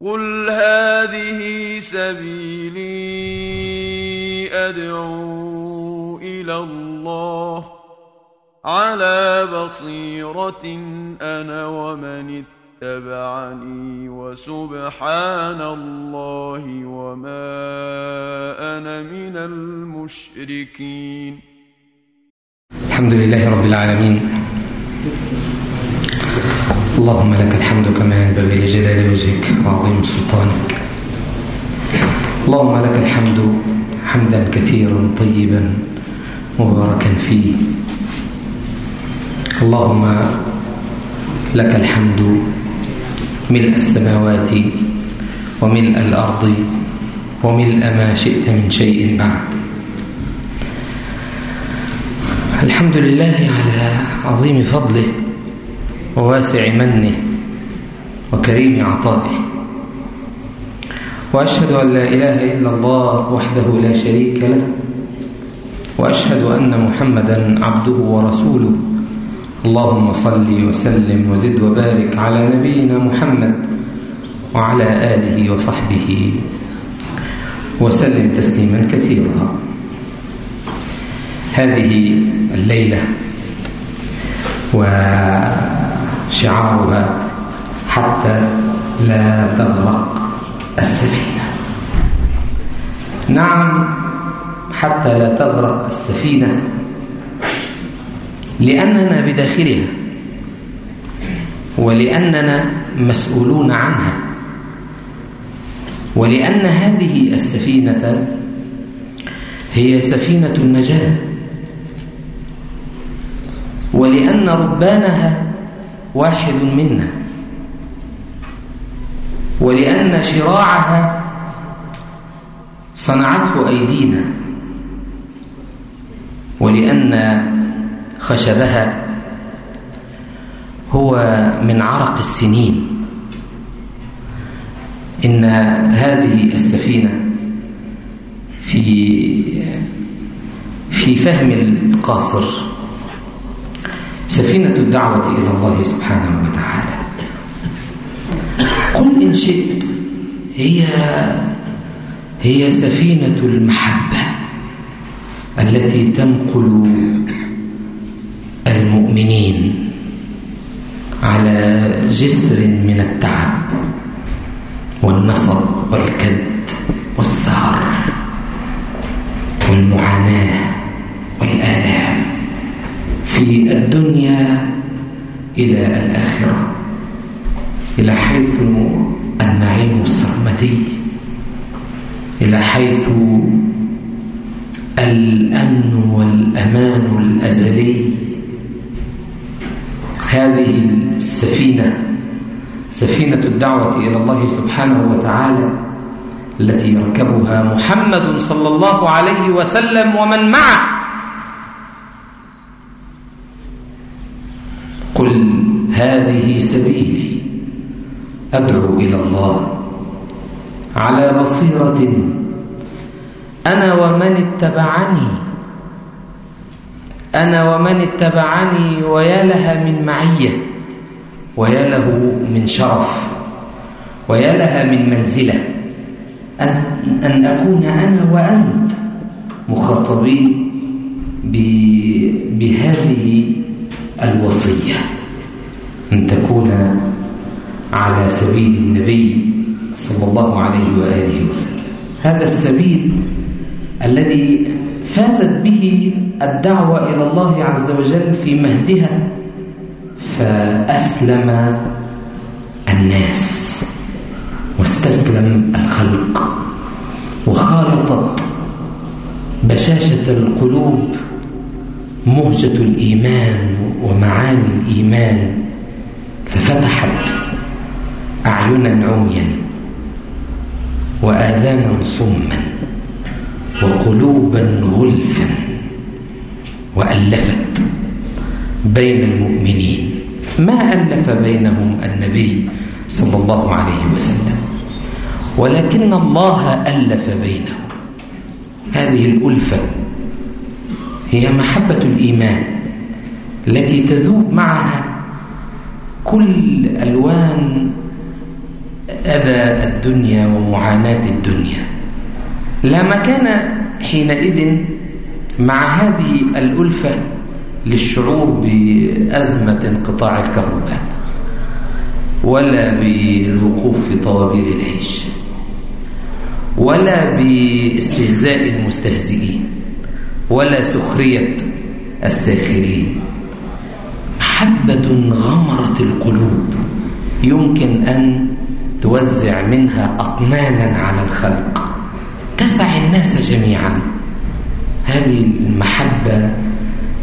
قل هذه سبيلي أدعو إلى الله على بصيرة أنا ومن اتبعني وسبحان الله وما أنا من المشركين الحمد لله رب العالمين. اللهم لك الحمد كما ينبغي لجلال وجهك وعظيم سلطانك. اللهم لك الحمد حمدا كثيرا طيبا مباركا فيه. اللهم لك الحمد ملء السماوات وملء الأرض وملء ما شئت من شيء بعد. الحمد لله على عظيم فضله وواسع منه وكريم عطائه وأشهد أن لا إله إلا الله وحده لا شريك له وأشهد أن محمدا عبده ورسوله. اللهم صل وسلم وزد وبارك على نبينا محمد وعلى آله وصحبه وسلم تسليما كثيرا. هذه الليلة وشعارها حتى لا تغرق السفينة. نعم حتى لا تغرق السفينة. لأننا بداخلها ولأننا مسؤولون عنها. ولأن هذه السفينة هي سفينة النجاة. ولأن ربانها واحد منا. ولأن شراعها صنعته أيدينا. ولأن خشبها هو من عرق السنين. إن هذه السفينة في في فهم القاصر. سفينة الدعوة إلى الله سبحانه وتعالى. قل إن شئت هي هي سفينة المحبة التي تنقل المؤمنين على جسر من التعب والنصب والكد والسهر والمعاناة والآلام. في الدنيا إلى الآخرة إلى حيث النعيم السرمدي إلى حيث الأمن والأمان الأزلي. هذه السفينة سفينة الدعوة إلى الله سبحانه وتعالى التي يركبها محمد صلى الله عليه وسلم ومن معه قل هذه سبيلي. أدعو إلى الله على بصيرة أنا ومن اتبعني. أنا ومن اتبعني ويا لها من معية ويا له من شرف ويا لها من منزلة. أن, أن أكون أنا وأنت مخاطبين بهذه الوصية. تكون على سبيل النبي صلى الله عليه وآله وسلم. هذا السبيل الذي فازت به الدعوة إلى الله عز وجل في مهدها فأسلم الناس واستسلم الخلق وخالطت بشاشة القلوب مهجة الإيمان ومعاني الإيمان ففتحت أعينا عميا وآذانا صما وقلوبا غلفا وألفت بين المؤمنين. ما ألف بينهم النبي صلى الله عليه وسلم؟ ولكن الله ألف بينهم. هذه الألفة هي محبة الإيمان التي تذوب معها كل ألوان أذى الدنيا ومعاناة الدنيا. لا مكان حينئذ مع هذه الألفة للشعور بأزمة انقطاع الكهرباء ولا بالوقوف في طوابير العيش ولا باستهزاء المستهزئين ولا سخرية الساخرين. محبة غمرت القلوب. يمكن أن توزع منها أطنانا على الخلق. تسع الناس جميعا. هذه المحبة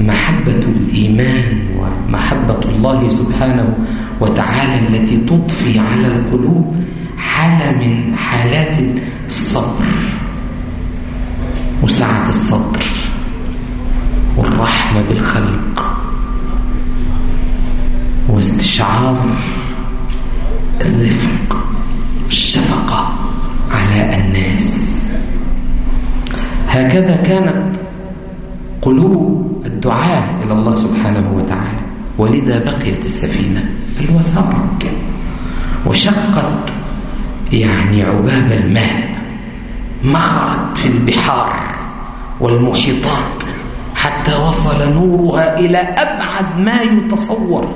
محبة الإيمان ومحبة الله سبحانه وتعالى التي تضفي على القلوب حالة من حالات الصبر وسعة الصدر واستشعار الرفق والشفقة على الناس. هكذا كانت قلوب الدعاة إلى الله سبحانه وتعالى ولذا بقيت السفينة بل وسارت وشقت يعني عباب الماء مخرت في البحار والمحيطات حتى وصل نورها إلى أبعد ما يتصور.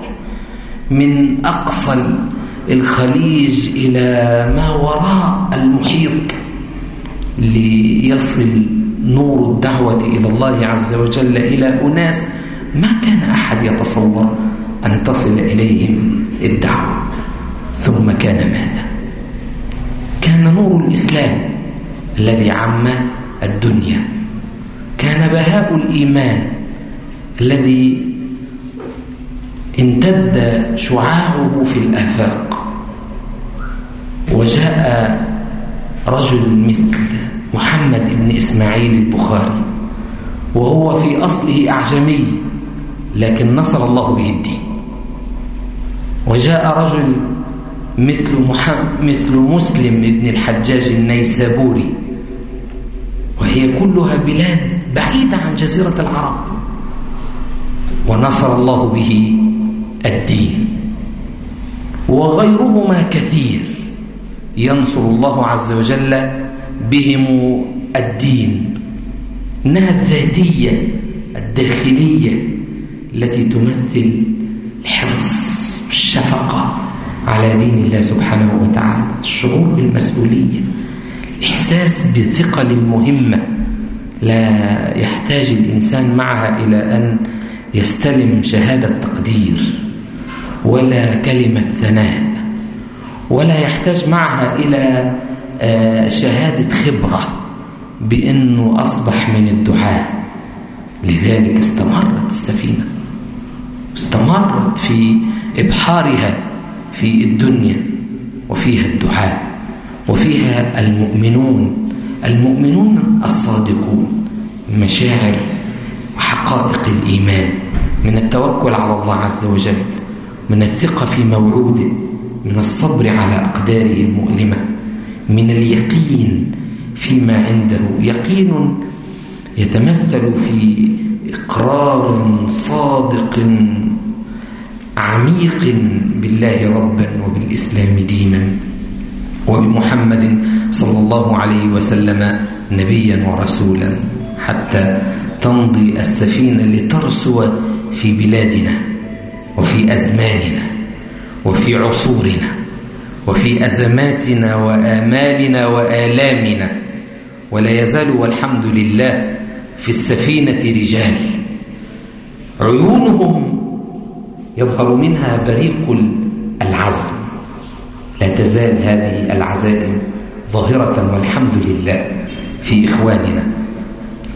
من أقصى الخليج إلى ما وراء المحيط ليصل نور الدعوة إلى الله عز وجل إلى أناس ما كان أحد يتصور أن تصل إليهم الدعوة. ثم كان ماذا؟ كان نور الإسلام الذي عم الدنيا. كان بهاء الإيمان الذي امتد شعاعه في الآفاق. وجاء رجل مثل محمد بن إسماعيل البخاري وهو في أصله أعجمي لكن نصر الله به الدين. وجاء رجل مثل, محمد مثل مسلم بن الحجاج النيسابوري وهي كلها بلاد بعيدة عن جزيرة العرب. ونصر الله به الدين. وغيرهما كثير ينصر الله عز وجل بهم الدين. إنها الذاتية الداخلية التي تمثل الحرص والشفقة على دين الله سبحانه وتعالى. الشعور بالمسؤولية الإحساس بثقل المهمة لا يحتاج الإنسان معها إلى أن يستلم شهادة تقدير. ولا كلمة ثناء ولا يحتاج معها إلى شهادة خبرة بأنه أصبح من الدعاء. لذلك استمرت السفينة استمرت في إبحارها في الدنيا وفيها الدعاء وفيها المؤمنون المؤمنون الصادقون مشاعر وحقائق الإيمان من التوكل على الله عز وجل. من الثقة في موعوده من الصبر على أقداره المؤلمة من اليقين فيما عنده. يقين يتمثل في إقرار صادق عميق بالله ربا وبالإسلام دينا وبمحمد صلى الله عليه وسلم نبيا ورسولا حتى تمضي السفينة لترسو في بلادنا. وفي أزماننا وفي عصورنا وفي أزماتنا وآمالنا وآلامنا. ولا يزال والحمد لله في السفينة رجال. عيونهم يظهر منها بريق العزم لا تزال هذه العزائم ظاهرة والحمد لله في إخواننا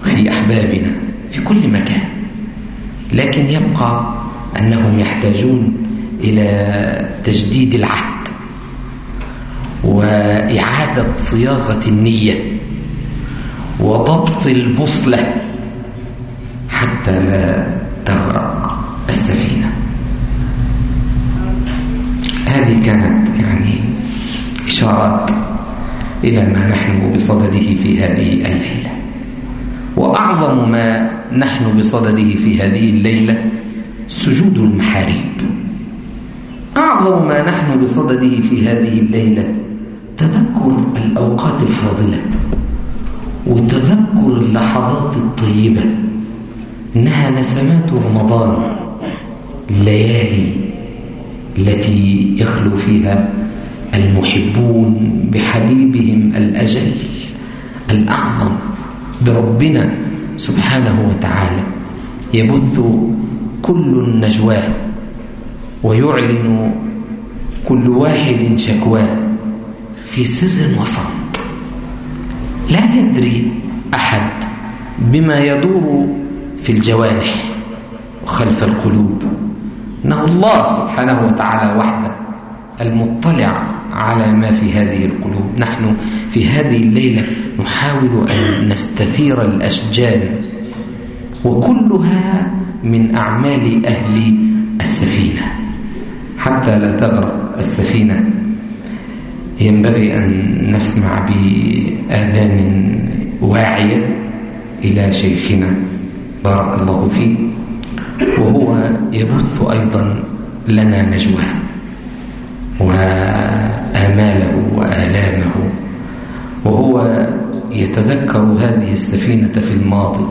في أحبابنا في كل مكان. لكن يبقى أنهم يحتاجون إلى تجديد العهد وإعادة صياغة النية وضبط البصلة حتى لا تغرق السفينة. هذه كانت يعني إشارات إلى ما نحن بصدده في هذه الليلة. وأعظم ما نحن بصدده في هذه الليلة سجود المحاريب. أعظم ما نحن بصدده في هذه الليلة الأوقات الفاضلة وتذكر اللحظات الطيبة. إنها نسمات رمضان الليالي التي يخلو فيها المحبون بحبيبهم الأجل الأعظم بربنا سبحانه وتعالى. يبث كل النجواه ويعلن كل واحد شكواه في سر وصمت لا يدري أحد بما يدور في الجوانح وخلف القلوب. إنه الله سبحانه وتعالى وحده المطلع على ما في هذه القلوب. نحن في هذه الليلة نحاول أن نستثير الأشجان وكلها من أعمال أهل السفينة. حتى لا تغرق السفينة. ينبغي أن نسمع بآذان واعية إلى شيخنا. بارك الله فيه. وهو يبث أيضا لنا نجواه وآماله وآلامه. وهو يتذكر هذه السفينة في الماضي.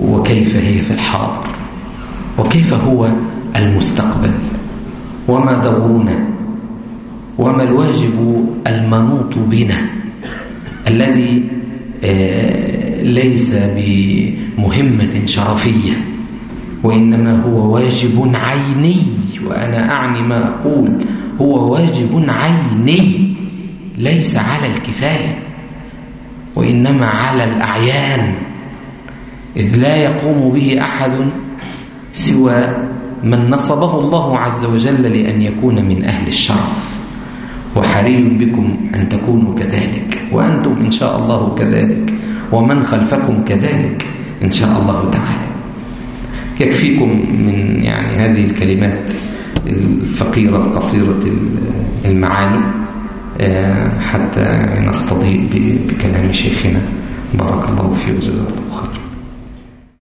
وكيف هي في الحاضر؟ وكيف هو المستقبل؟ وما دورنا؟ وما الواجب المنوط بنا؟ الذي ليس بمهمة شرفية وإنما هو واجب عيني وأنا أعني ما أقول. هو واجب عيني ليس على الكفاية وإنما على الأعيان. إذ لا يقوم به أحد سوى من نصبه الله عز وجل لأن يكون من أهل الشرف. وحري بكم أن تكونوا كذلك وأنتم إن شاء الله كذلك ومن خلفكم كذلك إن شاء الله تعالى. يكفيكم من يعني هذه الكلمات الفقيرة القصيرة المعاني حتى نستضيء بكلام شيخنا. بارك الله فيه وجزاه الله خير